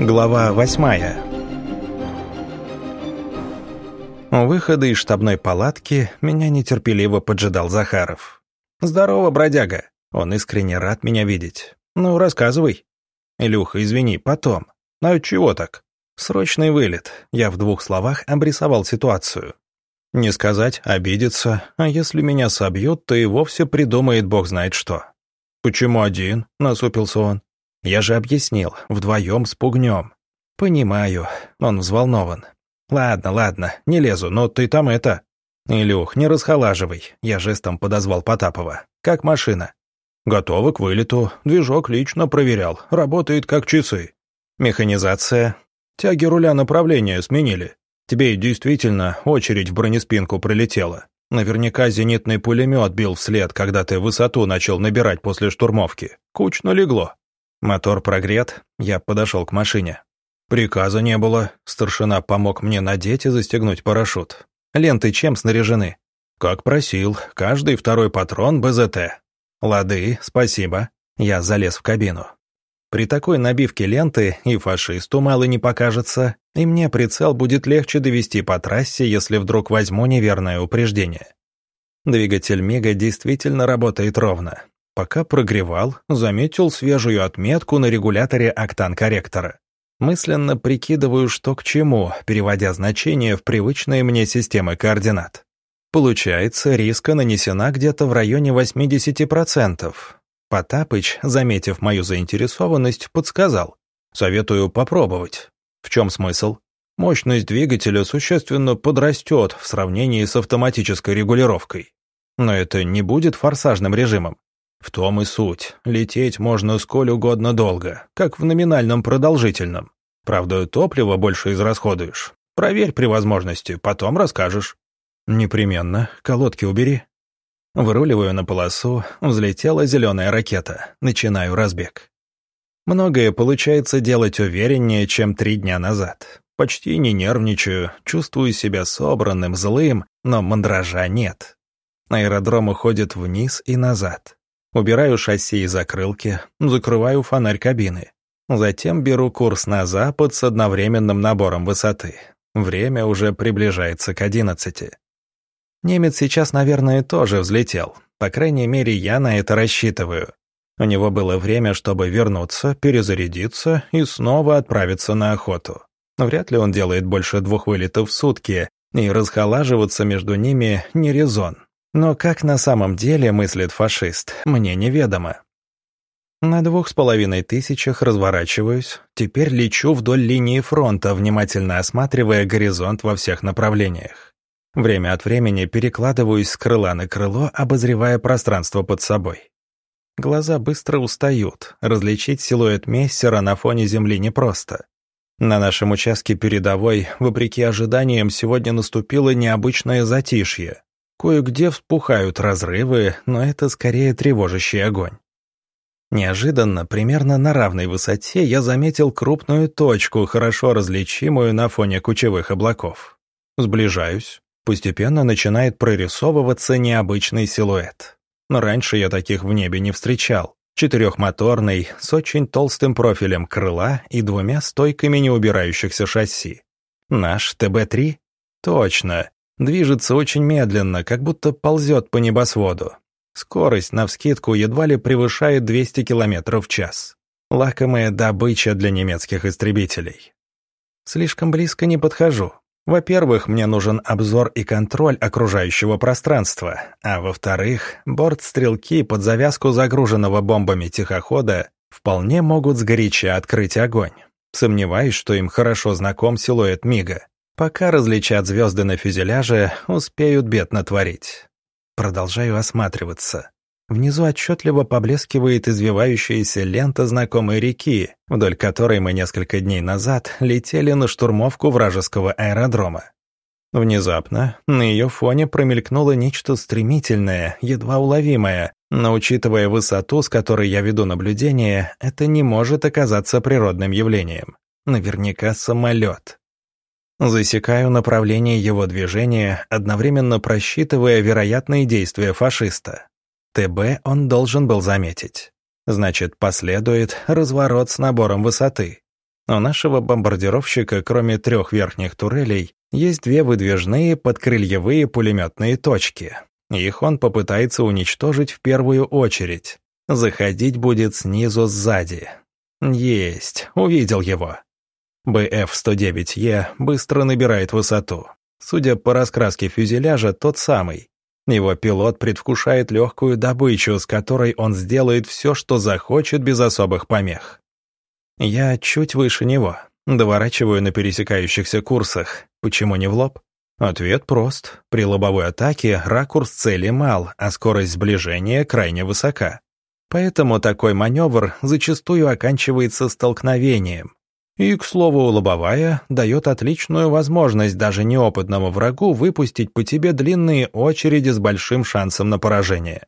Глава восьмая У выхода из штабной палатки меня нетерпеливо поджидал Захаров. «Здорово, бродяга!» Он искренне рад меня видеть. «Ну, рассказывай». «Илюха, извини, потом». «А чего так?» «Срочный вылет». Я в двух словах обрисовал ситуацию. Не сказать, обидится, а если меня собьют, то и вовсе придумает бог знает что. «Почему один?» — насупился он. «Я же объяснил, вдвоем спугнем». «Понимаю», — он взволнован. «Ладно, ладно, не лезу, но ты там это...» «Илюх, не расхолаживай», — я жестом подозвал Потапова. «Как машина?» «Готова к вылету. Движок лично проверял. Работает как часы». «Механизация?» «Тяги руля направления сменили. Тебе действительно очередь в бронеспинку прилетела. Наверняка зенитный пулемет бил вслед, когда ты высоту начал набирать после штурмовки. Кучно легло. Мотор прогрет, я подошел к машине. Приказа не было. Старшина помог мне надеть и застегнуть парашют. Ленты чем снаряжены? Как просил, каждый второй патрон БЗТ. Лады, спасибо. Я залез в кабину. При такой набивке ленты и фашисту мало не покажется, и мне прицел будет легче довести по трассе, если вдруг возьму неверное упреждение. Двигатель Мега действительно работает ровно. Пока прогревал, заметил свежую отметку на регуляторе октан-корректора. Мысленно прикидываю, что к чему, переводя значение в привычные мне системы координат. Получается, риска нанесена где-то в районе 80%. Потапыч, заметив мою заинтересованность, подсказал. «Советую попробовать». В чем смысл? Мощность двигателя существенно подрастет в сравнении с автоматической регулировкой. Но это не будет форсажным режимом. В том и суть. Лететь можно сколь угодно долго, как в номинальном продолжительном. Правда, топливо больше израсходуешь. Проверь при возможности, потом расскажешь. Непременно. Колодки убери. Выруливаю на полосу, взлетела зеленая ракета. Начинаю разбег. Многое получается делать увереннее, чем три дня назад. Почти не нервничаю, чувствую себя собранным, злым, но мандража нет. Аэродром уходит вниз и назад. Убираю шасси и закрылки, закрываю фонарь кабины. Затем беру курс на запад с одновременным набором высоты. Время уже приближается к одиннадцати. Немец сейчас, наверное, тоже взлетел. По крайней мере, я на это рассчитываю. У него было время, чтобы вернуться, перезарядиться и снова отправиться на охоту. Вряд ли он делает больше двух вылетов в сутки, и расхолаживаться между ними не резон. Но как на самом деле мыслит фашист, мне неведомо. На двух с половиной тысячах разворачиваюсь, теперь лечу вдоль линии фронта, внимательно осматривая горизонт во всех направлениях. Время от времени перекладываюсь с крыла на крыло, обозревая пространство под собой. Глаза быстро устают, различить силуэт мессера на фоне земли непросто. На нашем участке передовой, вопреки ожиданиям, сегодня наступило необычное затишье. Кое-где вспухают разрывы, но это скорее тревожащий огонь. Неожиданно, примерно на равной высоте, я заметил крупную точку, хорошо различимую на фоне кучевых облаков. Сближаюсь. Постепенно начинает прорисовываться необычный силуэт. Но раньше я таких в небе не встречал. Четырехмоторный, с очень толстым профилем крыла и двумя стойками неубирающихся шасси. Наш ТБ-3? Точно. Движется очень медленно, как будто ползет по небосводу. Скорость, навскидку, едва ли превышает 200 км в час. Лакомая добыча для немецких истребителей. Слишком близко не подхожу. Во-первых, мне нужен обзор и контроль окружающего пространства, а во-вторых, борт-стрелки под завязку загруженного бомбами тихохода вполне могут сгоряча открыть огонь. Сомневаюсь, что им хорошо знаком силуэт Мига. Пока различат звезды на фюзеляже, успеют бед натворить. Продолжаю осматриваться. Внизу отчетливо поблескивает извивающаяся лента знакомой реки, вдоль которой мы несколько дней назад летели на штурмовку вражеского аэродрома. Внезапно на ее фоне промелькнуло нечто стремительное, едва уловимое, но учитывая высоту, с которой я веду наблюдение, это не может оказаться природным явлением. Наверняка самолет. Засекаю направление его движения, одновременно просчитывая вероятные действия фашиста. ТБ он должен был заметить. Значит, последует разворот с набором высоты. У нашего бомбардировщика, кроме трех верхних турелей, есть две выдвижные подкрыльевые пулеметные точки. Их он попытается уничтожить в первую очередь. Заходить будет снизу сзади. Есть, увидел его. БФ-109Е быстро набирает высоту. Судя по раскраске фюзеляжа, тот самый. Его пилот предвкушает легкую добычу, с которой он сделает все, что захочет без особых помех. Я чуть выше него, доворачиваю на пересекающихся курсах. Почему не в лоб? Ответ прост. При лобовой атаке ракурс цели мал, а скорость сближения крайне высока. Поэтому такой маневр зачастую оканчивается столкновением. И, к слову, лобовая дает отличную возможность даже неопытному врагу выпустить по тебе длинные очереди с большим шансом на поражение.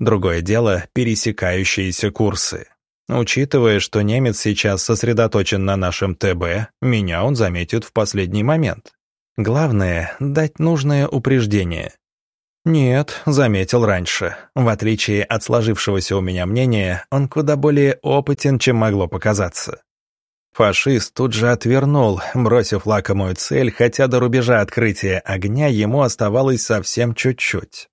Другое дело — пересекающиеся курсы. Учитывая, что немец сейчас сосредоточен на нашем ТБ, меня он заметит в последний момент. Главное — дать нужное упреждение. Нет, заметил раньше. В отличие от сложившегося у меня мнения, он куда более опытен, чем могло показаться. Фашист тут же отвернул, бросив лакомую цель, хотя до рубежа открытия огня ему оставалось совсем чуть-чуть.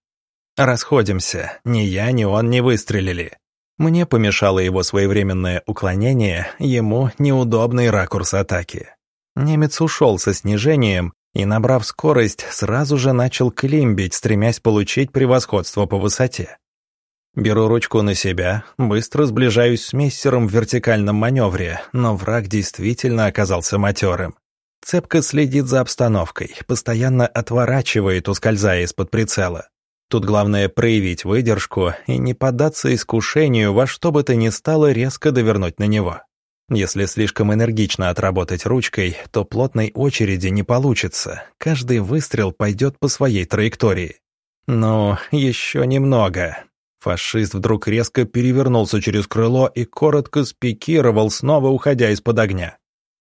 Расходимся, ни я, ни он не выстрелили. Мне помешало его своевременное уклонение, ему неудобный ракурс атаки. Немец ушел со снижением и, набрав скорость, сразу же начал климбить, стремясь получить превосходство по высоте. Беру ручку на себя, быстро сближаюсь с мессером в вертикальном маневре, но враг действительно оказался матерым. Цепко следит за обстановкой, постоянно отворачивает, ускользая из-под прицела. Тут главное проявить выдержку и не поддаться искушению во что бы то ни стало резко довернуть на него. Если слишком энергично отработать ручкой, то плотной очереди не получится, каждый выстрел пойдет по своей траектории. Но еще немного, Фашист вдруг резко перевернулся через крыло и коротко спикировал, снова уходя из-под огня.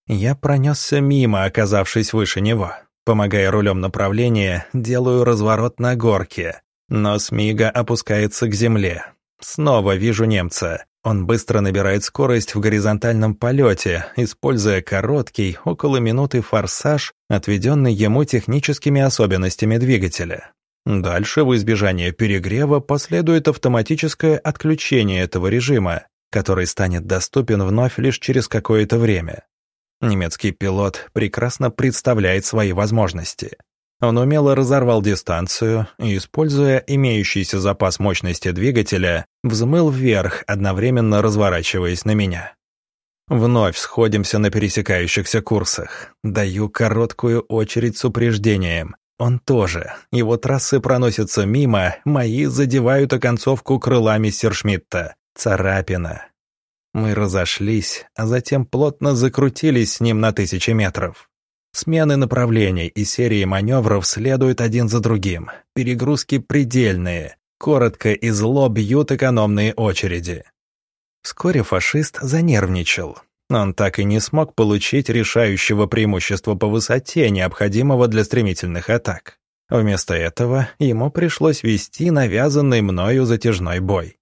Я пронесся мимо, оказавшись выше него. Помогая рулем направления, делаю разворот на горке. Но Смига опускается к земле. Снова вижу немца. Он быстро набирает скорость в горизонтальном полете, используя короткий, около минуты форсаж, отведенный ему техническими особенностями двигателя. Дальше, в избежание перегрева, последует автоматическое отключение этого режима, который станет доступен вновь лишь через какое-то время. Немецкий пилот прекрасно представляет свои возможности. Он умело разорвал дистанцию и, используя имеющийся запас мощности двигателя, взмыл вверх, одновременно разворачиваясь на меня. Вновь сходимся на пересекающихся курсах. Даю короткую очередь с упреждением, он тоже. Его трассы проносятся мимо, мои задевают оконцовку крыла Мессершмитта. Царапина. Мы разошлись, а затем плотно закрутились с ним на тысячи метров. Смены направлений и серии маневров следуют один за другим. Перегрузки предельные. Коротко и зло бьют экономные очереди. Вскоре фашист занервничал. Он так и не смог получить решающего преимущества по высоте, необходимого для стремительных атак. Вместо этого ему пришлось вести навязанный мною затяжной бой.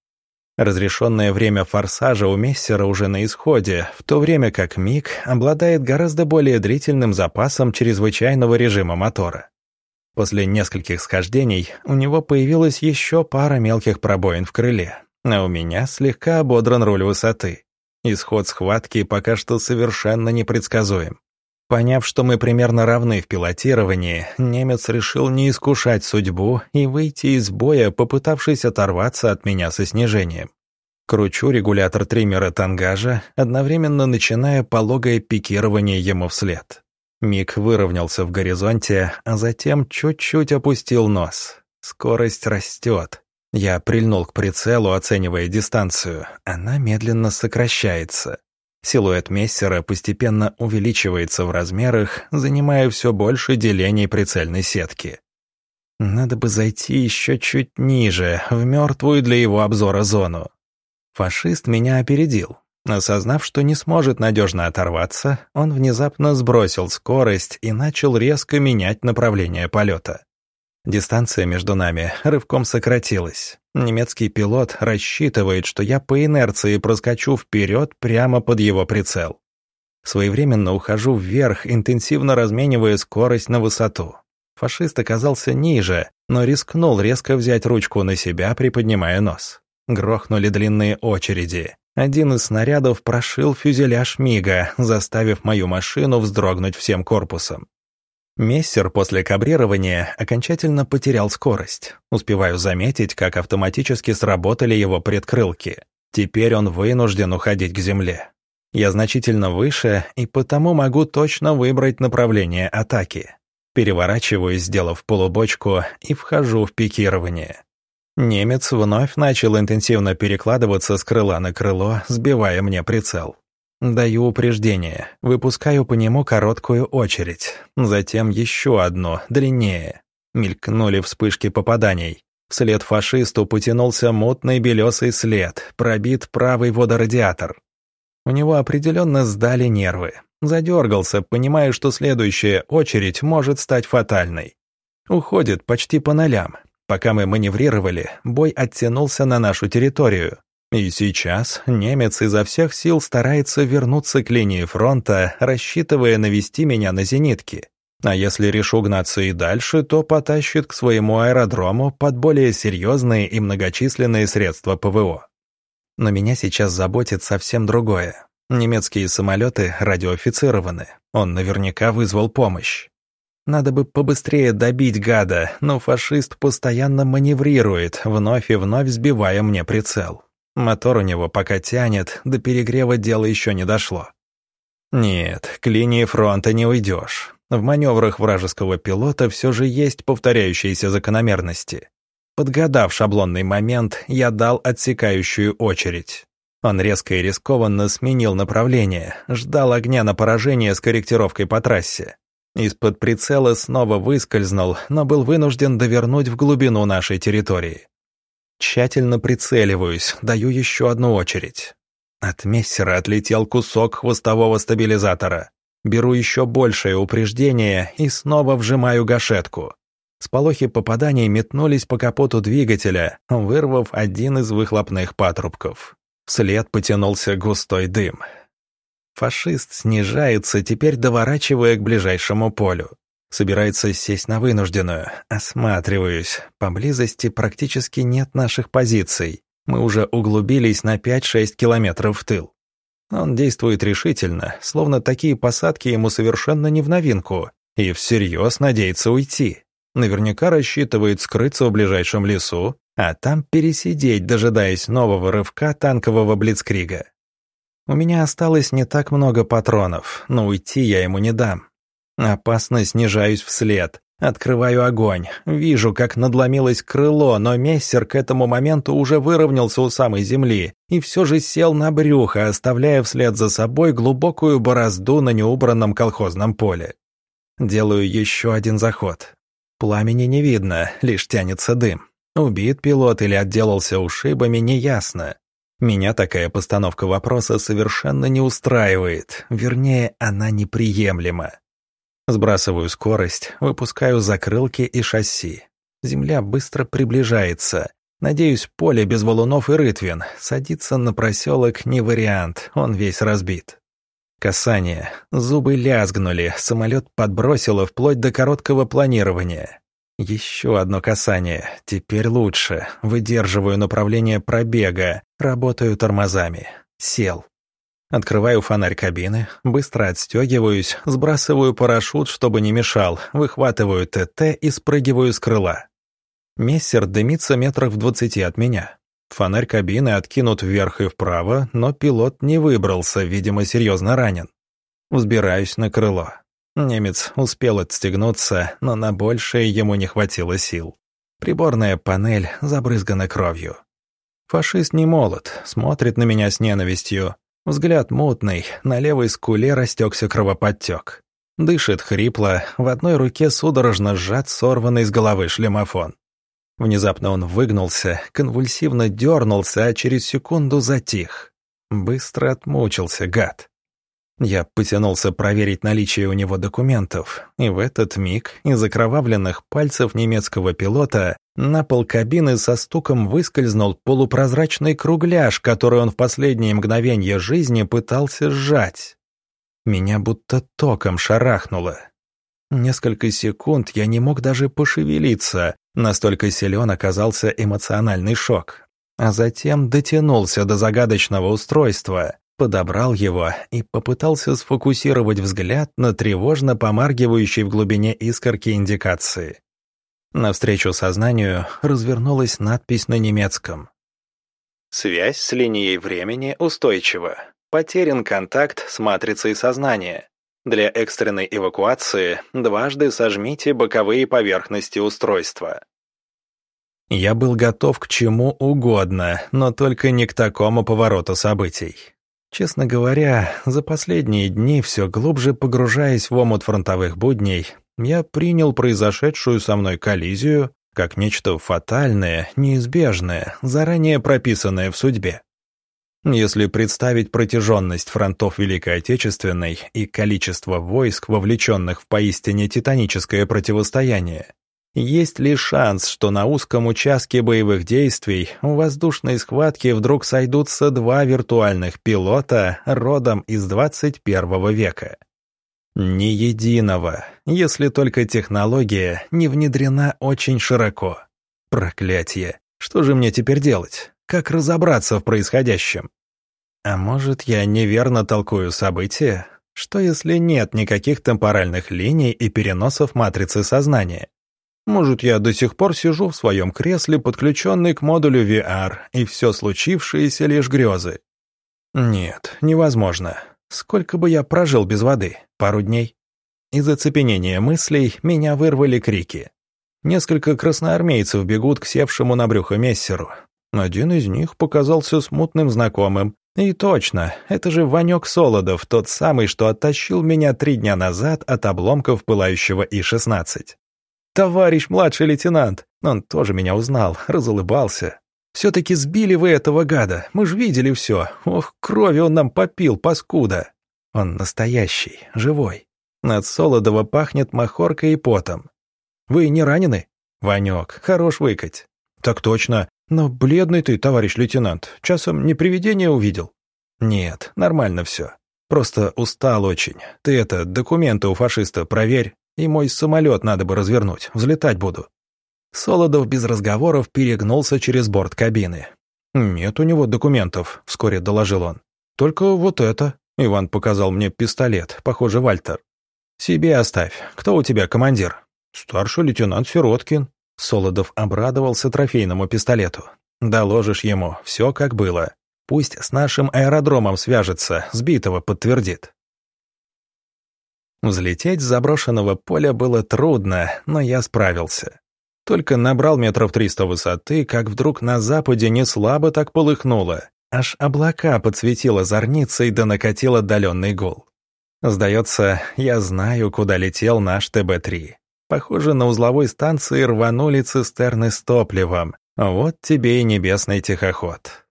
Разрешенное время форсажа у Мессера уже на исходе, в то время как Миг обладает гораздо более длительным запасом чрезвычайного режима мотора. После нескольких схождений у него появилась еще пара мелких пробоин в крыле, а у меня слегка ободран руль высоты. Исход схватки пока что совершенно непредсказуем. Поняв, что мы примерно равны в пилотировании, немец решил не искушать судьбу и выйти из боя, попытавшись оторваться от меня со снижением. Кручу регулятор триммера тангажа, одновременно начиная пологое пикирование ему вслед. Миг выровнялся в горизонте, а затем чуть-чуть опустил нос. Скорость растет. Я прильнул к прицелу, оценивая дистанцию. Она медленно сокращается. Силуэт Мессера постепенно увеличивается в размерах, занимая все больше делений прицельной сетки. Надо бы зайти еще чуть ниже, в мертвую для его обзора зону. Фашист меня опередил. Осознав, что не сможет надежно оторваться, он внезапно сбросил скорость и начал резко менять направление полета. Дистанция между нами рывком сократилась. Немецкий пилот рассчитывает, что я по инерции проскочу вперед прямо под его прицел. Своевременно ухожу вверх, интенсивно разменивая скорость на высоту. Фашист оказался ниже, но рискнул резко взять ручку на себя, приподнимая нос. Грохнули длинные очереди. Один из снарядов прошил фюзеляж Мига, заставив мою машину вздрогнуть всем корпусом. Мессер после кабрирования окончательно потерял скорость. Успеваю заметить, как автоматически сработали его предкрылки. Теперь он вынужден уходить к земле. Я значительно выше, и потому могу точно выбрать направление атаки. Переворачиваюсь, сделав полубочку, и вхожу в пикирование. Немец вновь начал интенсивно перекладываться с крыла на крыло, сбивая мне прицел. Даю упреждение, выпускаю по нему короткую очередь, затем еще одну, длиннее. Мелькнули вспышки попаданий. Вслед фашисту потянулся мутный белесый след, пробит правый водорадиатор. У него определенно сдали нервы. Задергался, понимая, что следующая очередь может стать фатальной. Уходит почти по нолям. Пока мы маневрировали, бой оттянулся на нашу территорию. И сейчас немец изо всех сил старается вернуться к линии фронта, рассчитывая навести меня на зенитки. А если решу гнаться и дальше, то потащит к своему аэродрому под более серьезные и многочисленные средства ПВО. Но меня сейчас заботит совсем другое. Немецкие самолеты радиоофицированы. Он наверняка вызвал помощь. Надо бы побыстрее добить гада, но фашист постоянно маневрирует, вновь и вновь сбивая мне прицел. Мотор у него пока тянет, до перегрева дело еще не дошло. Нет, к линии фронта не уйдешь. В маневрах вражеского пилота все же есть повторяющиеся закономерности. Подгадав шаблонный момент, я дал отсекающую очередь. Он резко и рискованно сменил направление, ждал огня на поражение с корректировкой по трассе. Из-под прицела снова выскользнул, но был вынужден довернуть в глубину нашей территории. Тщательно прицеливаюсь, даю еще одну очередь. От мессера отлетел кусок хвостового стабилизатора. Беру еще большее упреждение и снова вжимаю гашетку. Сполохи попаданий метнулись по капоту двигателя, вырвав один из выхлопных патрубков. Вслед потянулся густой дым. Фашист снижается, теперь доворачивая к ближайшему полю. Собирается сесть на вынужденную. Осматриваюсь. Поблизости практически нет наших позиций. Мы уже углубились на 5-6 километров в тыл. Он действует решительно, словно такие посадки ему совершенно не в новинку, и всерьез надеется уйти. Наверняка рассчитывает скрыться в ближайшем лесу, а там пересидеть, дожидаясь нового рывка танкового блицкрига. У меня осталось не так много патронов, но уйти я ему не дам. Опасно снижаюсь вслед. Открываю огонь. Вижу, как надломилось крыло, но мессер к этому моменту уже выровнялся у самой земли и все же сел на брюхо, оставляя вслед за собой глубокую борозду на неубранном колхозном поле. Делаю еще один заход. Пламени не видно, лишь тянется дым. Убит пилот или отделался ушибами, неясно. Меня такая постановка вопроса совершенно не устраивает, вернее, она неприемлема. Сбрасываю скорость, выпускаю закрылки и шасси. Земля быстро приближается. Надеюсь, поле без валунов и рытвин. Садиться на проселок не вариант, он весь разбит. Касание. Зубы лязгнули, самолет подбросило вплоть до короткого планирования. Еще одно касание. Теперь лучше. Выдерживаю направление пробега, работаю тормозами. Сел. Открываю фонарь кабины, быстро отстегиваюсь, сбрасываю парашют, чтобы не мешал, выхватываю ТТ и спрыгиваю с крыла. Мессер дымится метрах в двадцати от меня. Фонарь кабины откинут вверх и вправо, но пилот не выбрался, видимо, серьезно ранен. Взбираюсь на крыло. Немец успел отстегнуться, но на большее ему не хватило сил. Приборная панель забрызгана кровью. Фашист не молод, смотрит на меня с ненавистью, Взгляд мутный, на левой скуле растекся кровоподтек. Дышит хрипло, в одной руке судорожно сжат сорванный с головы шлемофон. Внезапно он выгнулся, конвульсивно дернулся, а через секунду затих. Быстро отмучился, гад. Я потянулся проверить наличие у него документов, и в этот миг из окровавленных пальцев немецкого пилота на пол кабины со стуком выскользнул полупрозрачный кругляш, который он в последние мгновения жизни пытался сжать. Меня будто током шарахнуло. Несколько секунд я не мог даже пошевелиться, настолько силен оказался эмоциональный шок. А затем дотянулся до загадочного устройства, подобрал его и попытался сфокусировать взгляд на тревожно помаргивающей в глубине искорки индикации. Навстречу сознанию развернулась надпись на немецком. «Связь с линией времени устойчива. Потерян контакт с матрицей сознания. Для экстренной эвакуации дважды сожмите боковые поверхности устройства». Я был готов к чему угодно, но только не к такому повороту событий. Честно говоря, за последние дни, все глубже погружаясь в омут фронтовых будней, я принял произошедшую со мной коллизию как нечто фатальное, неизбежное, заранее прописанное в судьбе. Если представить протяженность фронтов Великой Отечественной и количество войск, вовлеченных в поистине титаническое противостояние, есть ли шанс, что на узком участке боевых действий в воздушной схватке вдруг сойдутся два виртуальных пилота родом из 21 века? Ни единого, если только технология не внедрена очень широко. Проклятье! Что же мне теперь делать? Как разобраться в происходящем? А может, я неверно толкую события? Что если нет никаких темпоральных линий и переносов матрицы сознания? Может, я до сих пор сижу в своем кресле, подключенный к модулю VR, и все случившееся лишь грезы? Нет, невозможно. Сколько бы я прожил без воды? Пару дней? Из оцепенения мыслей меня вырвали крики. Несколько красноармейцев бегут к севшему на брюхо мессеру. Один из них показался смутным знакомым, и точно, это же Ванек Солодов, тот самый, что оттащил меня три дня назад от обломков пылающего И-16. «Товарищ младший лейтенант!» Он тоже меня узнал, разулыбался. «Все-таки сбили вы этого гада, мы же видели все. Ох, крови он нам попил, паскуда!» Он настоящий, живой. Над Солодова пахнет махоркой и потом. «Вы не ранены?» «Ванек, хорош выкать». «Так точно. «Но бледный ты, товарищ лейтенант, часом не привидение увидел?» «Нет, нормально все. Просто устал очень. Ты это, документы у фашиста проверь, и мой самолет надо бы развернуть, взлетать буду». Солодов без разговоров перегнулся через борт кабины. «Нет у него документов», — вскоре доложил он. «Только вот это». Иван показал мне пистолет, похоже, Вальтер. «Себе оставь. Кто у тебя командир?» «Старший лейтенант Сироткин». Солодов обрадовался трофейному пистолету. «Доложишь ему, все как было. Пусть с нашим аэродромом свяжется, сбитого подтвердит». Взлететь с заброшенного поля было трудно, но я справился. Только набрал метров триста высоты, как вдруг на западе не слабо так полыхнуло. Аж облака подсветило зорницей да накатил отдаленный гул. Сдается, я знаю, куда летел наш ТБ-3. Похоже, на узловой станции рванули цистерны с топливом. Вот тебе и небесный тихоход.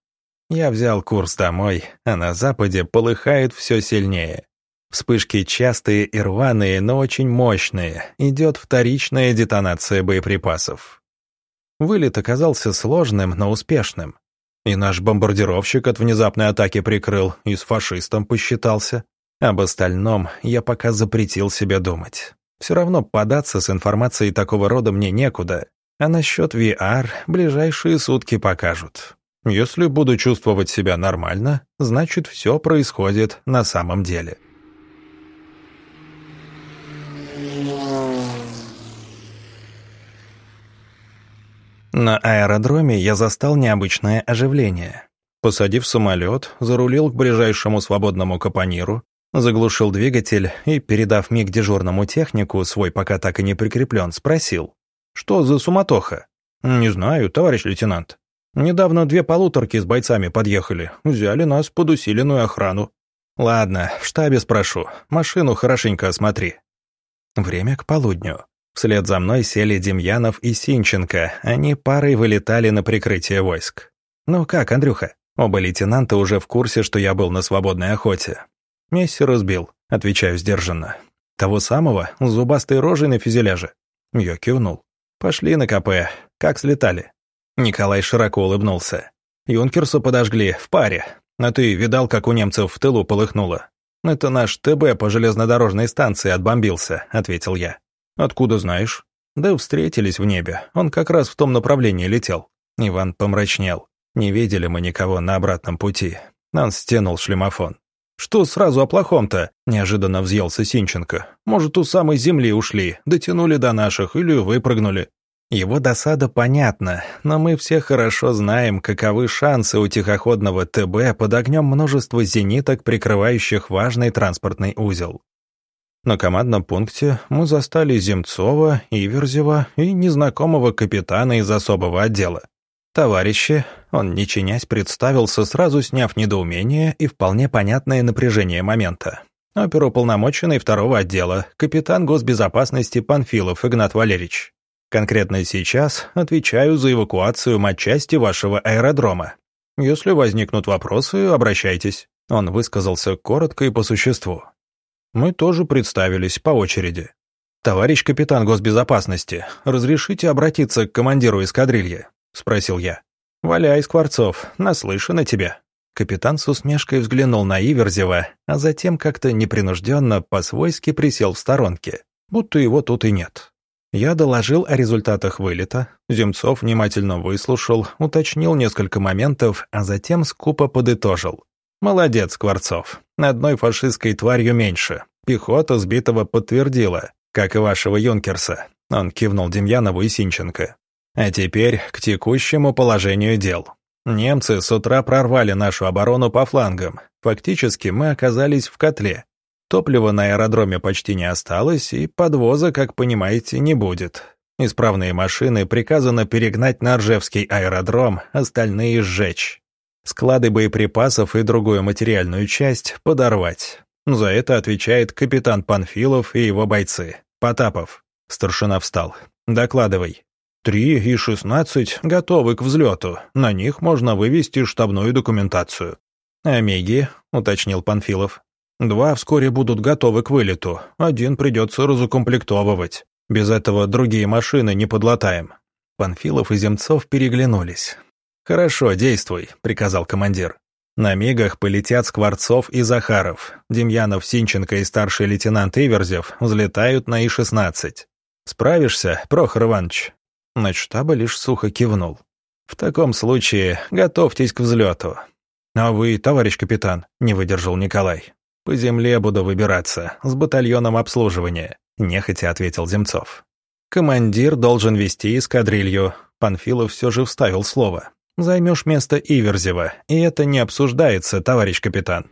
Я взял курс домой, а на западе полыхает все сильнее. Вспышки частые и рваные, но очень мощные. Идет вторичная детонация боеприпасов. Вылет оказался сложным, но успешным. И наш бомбардировщик от внезапной атаки прикрыл, и с фашистом посчитался. Об остальном я пока запретил себе думать. Все равно податься с информацией такого рода мне некуда, а насчет VR ближайшие сутки покажут. Если буду чувствовать себя нормально, значит все происходит на самом деле. На аэродроме я застал необычное оживление. Посадив самолет, зарулил к ближайшему свободному капониру, Заглушил двигатель и, передав миг дежурному технику, свой пока так и не прикреплен, спросил. «Что за суматоха?» «Не знаю, товарищ лейтенант. Недавно две полуторки с бойцами подъехали, взяли нас под усиленную охрану. Ладно, в штабе спрошу, машину хорошенько осмотри». Время к полудню. Вслед за мной сели Демьянов и Синченко, они парой вылетали на прикрытие войск. «Ну как, Андрюха?» Оба лейтенанта уже в курсе, что я был на свободной охоте. «Месси разбил», — отвечаю сдержанно. «Того самого, с зубастой рожей на фюзеляже». Я кивнул. «Пошли на КП. Как слетали?» Николай широко улыбнулся. «Юнкерса подожгли, в паре. А ты видал, как у немцев в тылу полыхнуло? «Это наш ТБ по железнодорожной станции отбомбился», — ответил я. «Откуда знаешь?» «Да встретились в небе. Он как раз в том направлении летел». Иван помрачнел. Не видели мы никого на обратном пути. Он стянул шлемофон. «Что сразу о плохом-то?» – неожиданно взъелся Синченко. «Может, у самой земли ушли, дотянули до наших или выпрыгнули?» Его досада понятна, но мы все хорошо знаем, каковы шансы у тихоходного ТБ под огнем множества зениток, прикрывающих важный транспортный узел. На командном пункте мы застали Земцова, Иверзева и незнакомого капитана из особого отдела. «Товарищи», он, не чинясь, представился, сразу сняв недоумение и вполне понятное напряжение момента. Оперуполномоченный второго отдела, капитан госбезопасности Панфилов Игнат Валерьевич. Конкретно сейчас отвечаю за эвакуацию матчасти вашего аэродрома. Если возникнут вопросы, обращайтесь». Он высказался коротко и по существу. Мы тоже представились по очереди. «Товарищ капитан госбезопасности, разрешите обратиться к командиру эскадрильи?» — спросил я. «Валяй, Скворцов, наслышан о тебе». Капитан с усмешкой взглянул на Иверзева, а затем как-то непринужденно по-свойски присел в сторонке, будто его тут и нет. Я доложил о результатах вылета, Земцов внимательно выслушал, уточнил несколько моментов, а затем скупо подытожил. «Молодец, Скворцов. Одной фашистской тварью меньше. Пехота сбитого подтвердила, как и вашего юнкерса». Он кивнул Демьянову и Синченко. А теперь к текущему положению дел. Немцы с утра прорвали нашу оборону по флангам. Фактически мы оказались в котле. Топлива на аэродроме почти не осталось, и подвоза, как понимаете, не будет. Исправные машины приказано перегнать на Ржевский аэродром, остальные сжечь. Склады боеприпасов и другую материальную часть подорвать. За это отвечает капитан Панфилов и его бойцы. Потапов. Старшина встал. «Докладывай». Три и шестнадцать готовы к взлету. На них можно вывести штабную документацию. «Омеги», — уточнил Панфилов. «Два вскоре будут готовы к вылету. Один придется разукомплектовывать. Без этого другие машины не подлатаем». Панфилов и Земцов переглянулись. «Хорошо, действуй», — приказал командир. На мигах полетят Скворцов и Захаров. Демьянов, Синченко и старший лейтенант Иверзев взлетают на И-16. Справишься, Прохор Иванович? Начштаба лишь сухо кивнул. «В таком случае готовьтесь к взлету». «А вы, товарищ капитан», — не выдержал Николай. «По земле буду выбираться, с батальоном обслуживания», — нехотя ответил Земцов. «Командир должен вести эскадрилью», — Панфилов все же вставил слово. «Займешь место Иверзева, и это не обсуждается, товарищ капитан».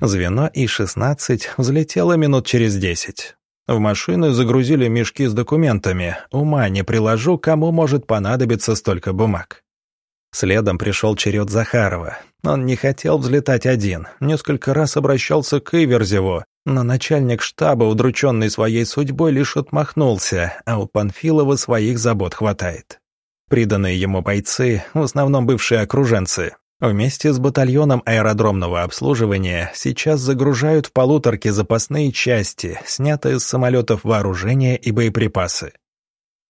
Звено И-16 взлетело минут через десять. В машины загрузили мешки с документами. Ума не приложу, кому может понадобиться столько бумаг. Следом пришел черед Захарова. Он не хотел взлетать один, несколько раз обращался к Иверзеву, но начальник штаба, удрученный своей судьбой, лишь отмахнулся, а у Панфилова своих забот хватает. Приданные ему бойцы, в основном бывшие окруженцы, Вместе с батальоном аэродромного обслуживания сейчас загружают в полуторки запасные части, снятые с самолетов вооружения и боеприпасы.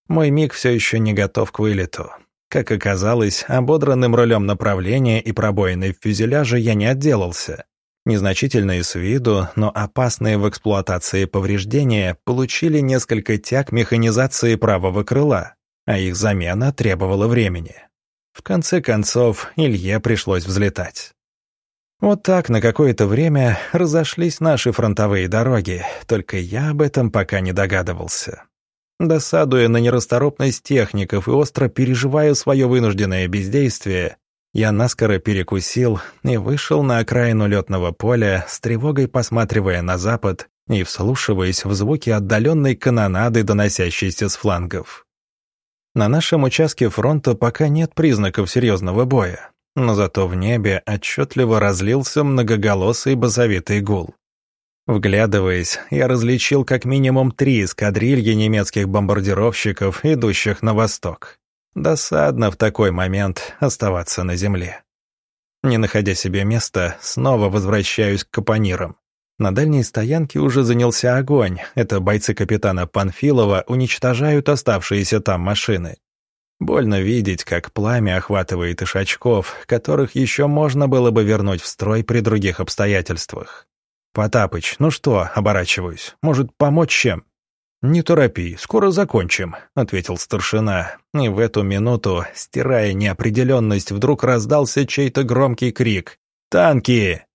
Мой МиГ все еще не готов к вылету. Как оказалось, ободранным рулем направления и пробоиной в фюзеляже я не отделался. Незначительные с виду, но опасные в эксплуатации повреждения получили несколько тяг механизации правого крыла, а их замена требовала времени. В конце концов, Илье пришлось взлетать. Вот так на какое-то время разошлись наши фронтовые дороги, только я об этом пока не догадывался. Досадуя на нерасторопность техников и остро переживая свое вынужденное бездействие, я наскоро перекусил и вышел на окраину летного поля, с тревогой посматривая на запад и вслушиваясь в звуки отдаленной канонады, доносящейся с флангов. На нашем участке фронта пока нет признаков серьезного боя, но зато в небе отчетливо разлился многоголосый базовитый гул. Вглядываясь, я различил как минимум три эскадрильи немецких бомбардировщиков, идущих на восток. Досадно в такой момент оставаться на земле. Не находя себе места, снова возвращаюсь к капонирам. На дальней стоянке уже занялся огонь. Это бойцы капитана Панфилова уничтожают оставшиеся там машины. Больно видеть, как пламя охватывает ишачков, которых еще можно было бы вернуть в строй при других обстоятельствах. «Потапыч, ну что, оборачиваюсь, может, помочь чем?» «Не торопи, скоро закончим», — ответил старшина. И в эту минуту, стирая неопределенность, вдруг раздался чей-то громкий крик. «Танки!»